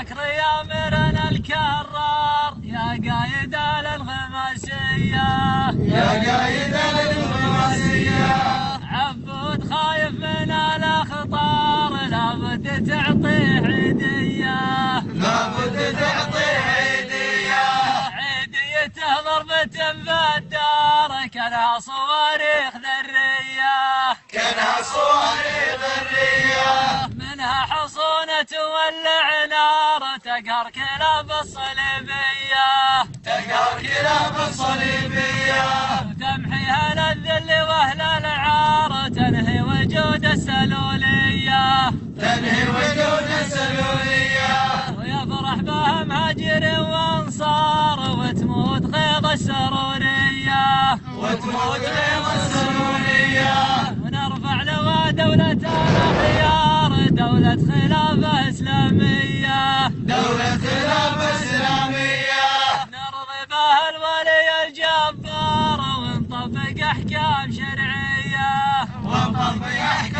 بكر يا مرنا الكرار يا قايد الانغماسية يا قايد الانغماسية عبود خايف من الاخطار لابد تعطيه عيدية. لابد تعطيه عيدية. عيديته ضربة بالدار كانها صواريخ ذرية. كانها صواريخ تقهر كلاب الصليبية تقهر كلاب الصليبية وتمحي أهل الذل وأهل العار تنهي وجود السلولية. تنهي وجود السلولية. ويفرح بها مهاجر وأنصار وتموت غيظ السرورية. وتموت غيظ السلولية ونرفع لواء دولة الأخيار دولة خلافة إسلامية. خلافة إسلامية. نرضي بها الولي الجبار ونطبق أحكام شرعية. ونطبق أحكام